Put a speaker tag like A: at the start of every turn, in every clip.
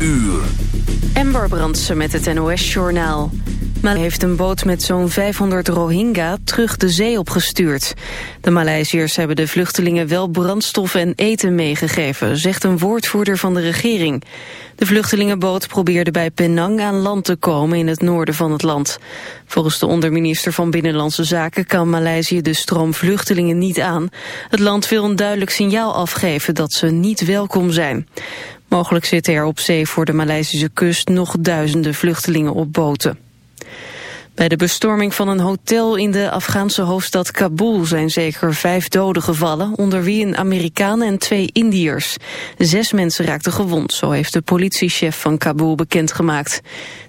A: Uur.
B: Ember Brandsen met het NOS-journaal. Maleisië heeft een boot met zo'n 500 Rohingya terug de zee opgestuurd. De Maleisiërs hebben de vluchtelingen wel brandstof en eten meegegeven, zegt een woordvoerder van de regering. De vluchtelingenboot probeerde bij Penang aan land te komen in het noorden van het land. Volgens de onderminister van Binnenlandse Zaken kan Maleisië de stroom vluchtelingen niet aan. Het land wil een duidelijk signaal afgeven dat ze niet welkom zijn. Mogelijk zitten er op zee voor de Maleisische kust nog duizenden vluchtelingen op boten. Bij de bestorming van een hotel in de Afghaanse hoofdstad Kabul zijn zeker vijf doden gevallen, onder wie een Amerikaan en twee Indiërs. Zes mensen raakten gewond, zo heeft de politiechef van Kabul bekendgemaakt.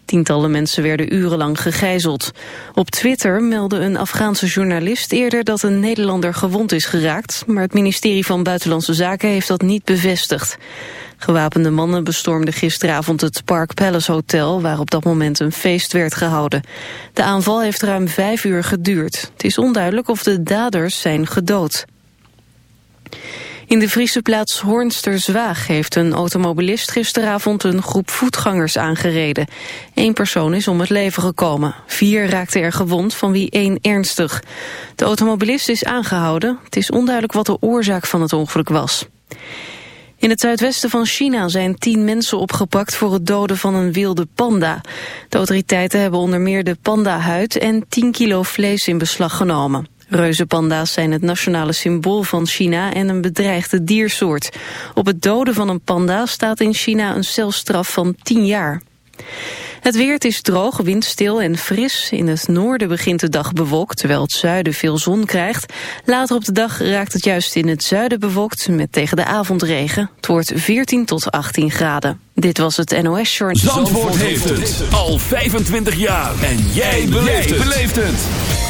B: Tientallen mensen werden urenlang gegijzeld. Op Twitter meldde een Afghaanse journalist eerder dat een Nederlander gewond is geraakt, maar het ministerie van Buitenlandse Zaken heeft dat niet bevestigd. Gewapende mannen bestormden gisteravond het Park Palace Hotel... waar op dat moment een feest werd gehouden. De aanval heeft ruim vijf uur geduurd. Het is onduidelijk of de daders zijn gedood. In de Friese plaats Hoornsterzwaag heeft een automobilist gisteravond een groep voetgangers aangereden. Eén persoon is om het leven gekomen. Vier raakten er gewond, van wie één ernstig. De automobilist is aangehouden. Het is onduidelijk wat de oorzaak van het ongeluk was. In het zuidwesten van China zijn tien mensen opgepakt voor het doden van een wilde panda. De autoriteiten hebben onder meer de pandahuid en 10 kilo vlees in beslag genomen. Reuzenpanda's zijn het nationale symbool van China en een bedreigde diersoort. Op het doden van een panda staat in China een celstraf van 10 jaar. Het weer het is droog, windstil en fris. In het noorden begint de dag bewolkt, terwijl het zuiden veel zon krijgt. Later op de dag raakt het juist in het zuiden bewolkt met tegen de avond regen. Het wordt 14 tot 18 graden. Dit was het NOS Journal.
A: Zandvoort heeft het al 25 jaar. En jij beleeft het.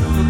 C: The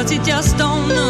D: Cause you just
E: don't know.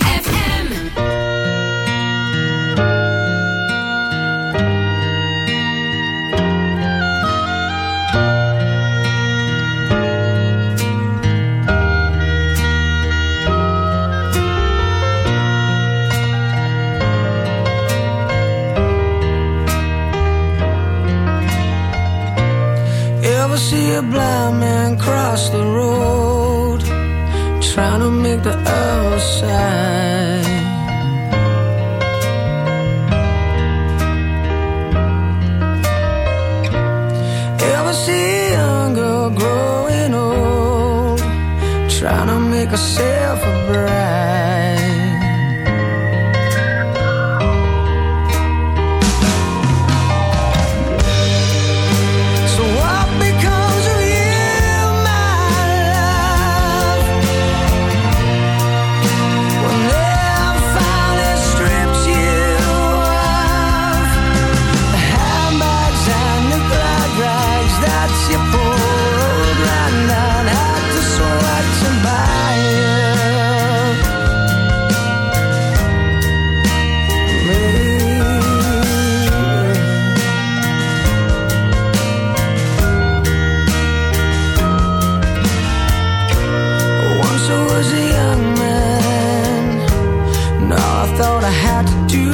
F: blind man cross the road trying to make the outside. Ever had to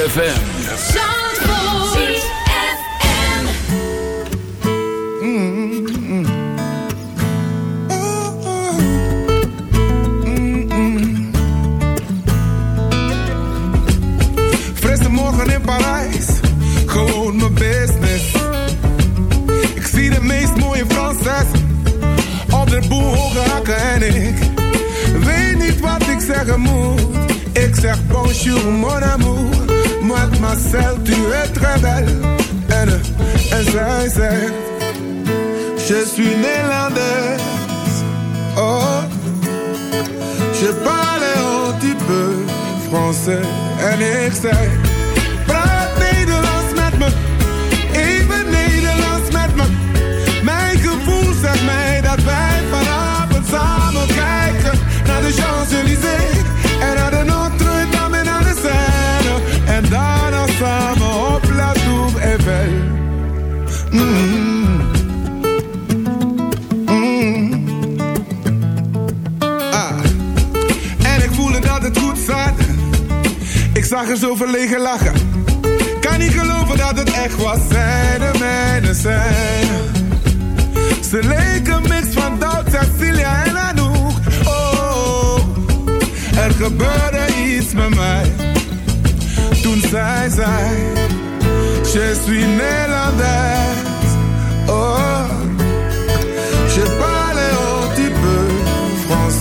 F: ZFM.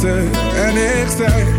F: En ik zei,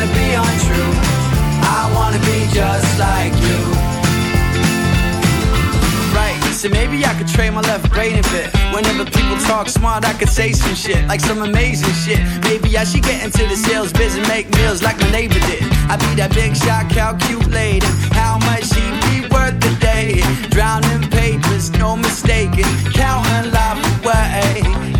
F: wanna be untrue. I wanna be just like you. Right, so maybe I could trade my left brain a bit. Whenever people talk smart, I could say some shit, like some amazing shit. Maybe I should get into the sales biz and make meals like my neighbor did. I be that big shot, calculating how much he'd be worth a day. Drowning papers, no mistaking, counting life away.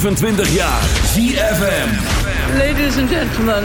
G: 25 jaar. ZFM.
H: Ladies and gentlemen,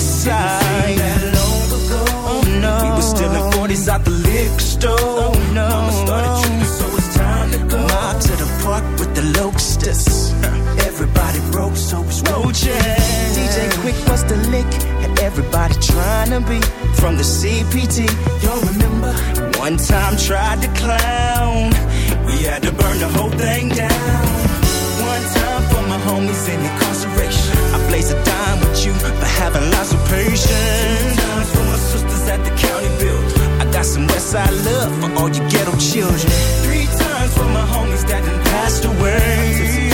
I: West Side. We were still in 40s out the liquor store. Oh no, Mama started tripping, so it's time to go. Mob to the park with the locusts. Everybody broke, so it's roaches. DJ Quik was the lick, and everybody trying to be from the CPT. Y'all remember? One time tried to clown, we had to burn the whole thing down. One time for my homies in incarceration. Blaze a dime with you for having lots of patience. Times for my sisters at the county build. I got some Westside love for all you ghetto children. Three times for my homies that done passed away.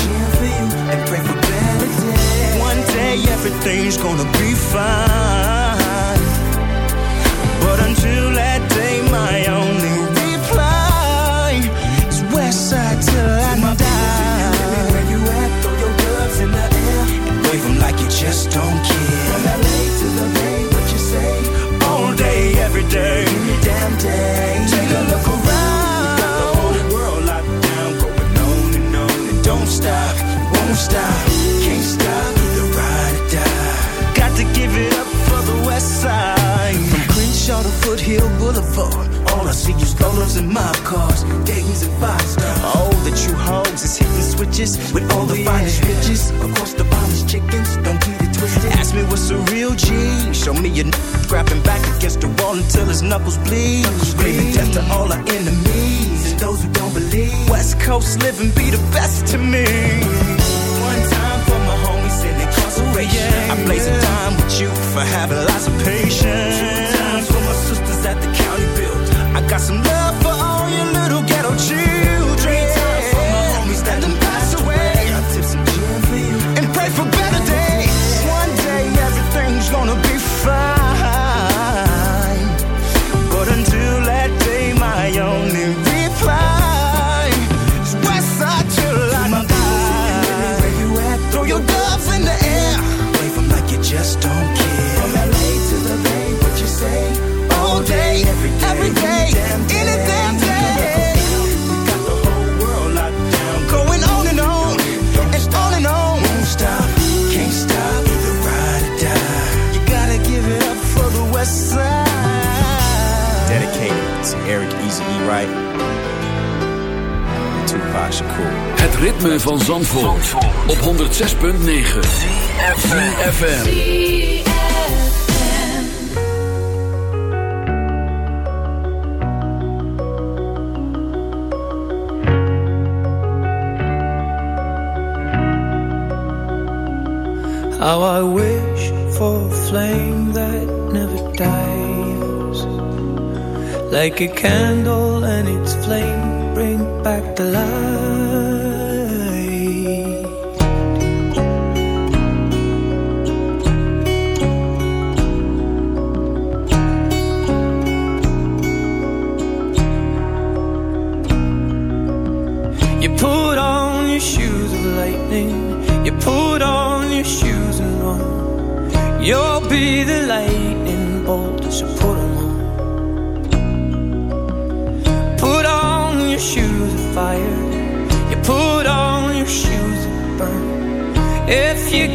I: And pray for better days. One day everything's gonna be fine. But until that day, my just don't care. From LA to the Bay, what you say? All day, every day, any damn day. Take a look around. We got the whole world locked down, going on and on and don't stop, won't stop, can't stop, either ride or die. Got to give it up for the West Side. From Crenshaw to Foothill Boulevard, all I see is rollers and mob cars, Dayton's and five stars. All the true hoes is hitting switches with all the oh, finest bitches. Course, the finest chickens, don't get it twisted. Ask me what's a real G. Show me your n- grabbing back against the wall until his knuckles bleed. Screaming death to all our enemies and those who don't believe. West Coast living be the best to me. One time for my homies in incarceration. I blaze a time with you for having lots of patience. Two times for my sisters at the county build. I got some
A: 106.9 FM.
C: How I wish for a flame that never dies. Like a candle and its flame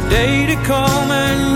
C: the day to come and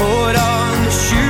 C: put on the shoes